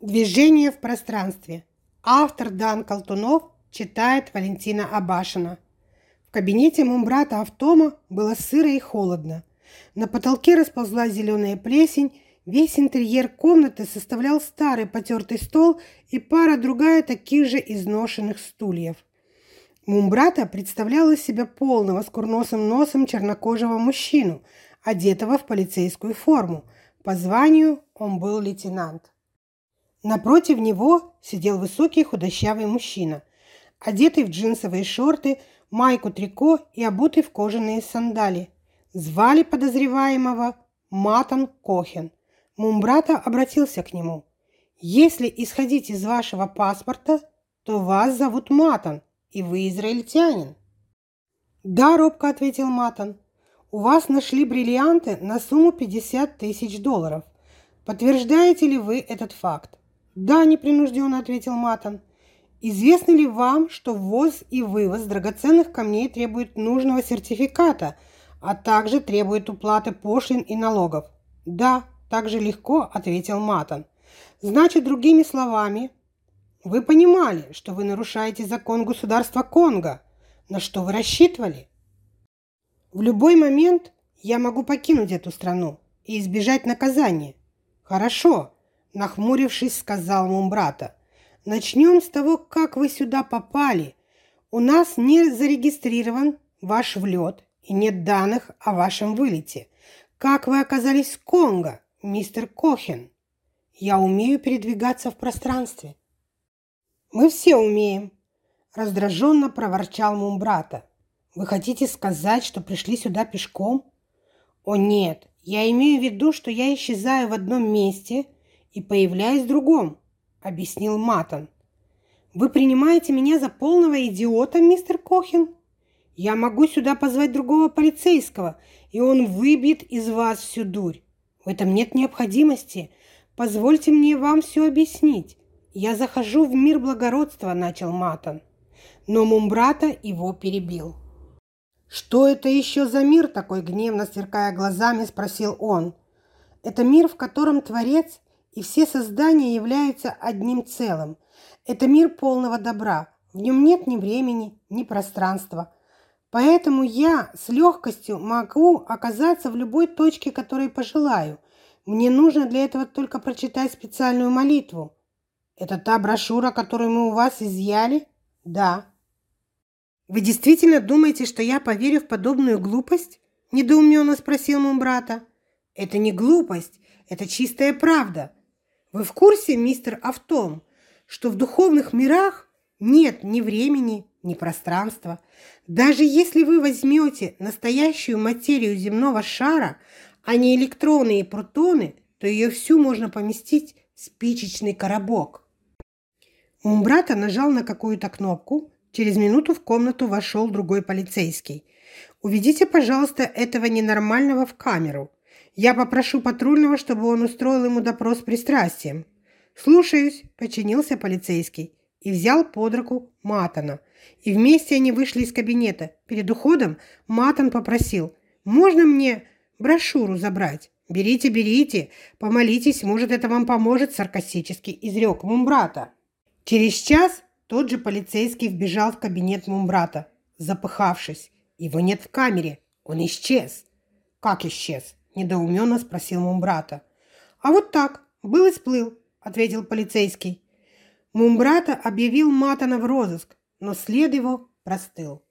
Движение в пространстве. Автор Дан Колтунов читает Валентина Абашина. В кабинете мумбрата Автома было сыро и холодно. На потолке расползла зеленая плесень, весь интерьер комнаты составлял старый потертый стол и пара другая таких же изношенных стульев. Мумбрата представляла себя полного с курносым носом чернокожего мужчину, одетого в полицейскую форму. По званию он был лейтенант. Напротив него сидел высокий худощавый мужчина, одетый в джинсовые шорты, майку-трико и обутый в кожаные сандали. Звали подозреваемого Матан Кохен. Мумбрата обратился к нему. «Если исходить из вашего паспорта, то вас зовут Матан, и вы израильтянин». «Да», – робко ответил Матан. «У вас нашли бриллианты на сумму 50 тысяч долларов. Подтверждаете ли вы этот факт?» «Да», – непринужденно ответил Матан. «Известно ли вам, что ввоз и вывоз драгоценных камней требует нужного сертификата, а также требует уплаты пошлин и налогов?» «Да», – также легко ответил Матан. «Значит, другими словами, вы понимали, что вы нарушаете закон государства Конго. На что вы рассчитывали?» «В любой момент я могу покинуть эту страну и избежать наказания». «Хорошо», Нахмурившись, сказал Мумбрата. «Начнем с того, как вы сюда попали. У нас не зарегистрирован ваш влет и нет данных о вашем вылете. Как вы оказались в Конго, мистер Кохен? Я умею передвигаться в пространстве». «Мы все умеем», – раздраженно проворчал Мумбрата. «Вы хотите сказать, что пришли сюда пешком?» «О нет, я имею в виду, что я исчезаю в одном месте – и появляюсь в другом», — объяснил Матон. «Вы принимаете меня за полного идиота, мистер Кохин? Я могу сюда позвать другого полицейского, и он выбьет из вас всю дурь. В этом нет необходимости. Позвольте мне вам все объяснить. Я захожу в мир благородства», — начал Матон. Но Мумбрата его перебил. «Что это еще за мир такой?» – гневно сверкая глазами, спросил он. «Это мир, в котором Творец и все создания являются одним целым. Это мир полного добра. В нем нет ни времени, ни пространства. Поэтому я с легкостью могу оказаться в любой точке, которой пожелаю. Мне нужно для этого только прочитать специальную молитву. Это та брошюра, которую мы у вас изъяли? Да. Вы действительно думаете, что я поверю в подобную глупость? Недоуменно спросил мой брата. Это не глупость, это чистая правда. Вы в курсе, мистер Автом, что в духовных мирах нет ни времени, ни пространства? Даже если вы возьмете настоящую материю земного шара, а не электроны и протоны, то ее всю можно поместить в спичечный коробок. Умбрата нажал на какую-то кнопку. Через минуту в комнату вошел другой полицейский. «Уведите, пожалуйста, этого ненормального в камеру», я попрошу патрульного, чтобы он устроил ему допрос с пристрастием. Слушаюсь, подчинился полицейский и взял под руку Матана. И вместе они вышли из кабинета. Перед уходом Матан попросил: "Можно мне брошюру забрать?" «Берите, берите, помолитесь, может, это вам поможет», – саркастически изрек Мумбрата. Через час тот же полицейский вбежал в кабинет Мумбрата, запыхавшись. Его нет в камере, он исчез. Как исчез? Недоуменно спросил Мумбрата. А вот так, был и сплыл, ответил полицейский. Мумбрата объявил Матана в розыск, но след его простыл.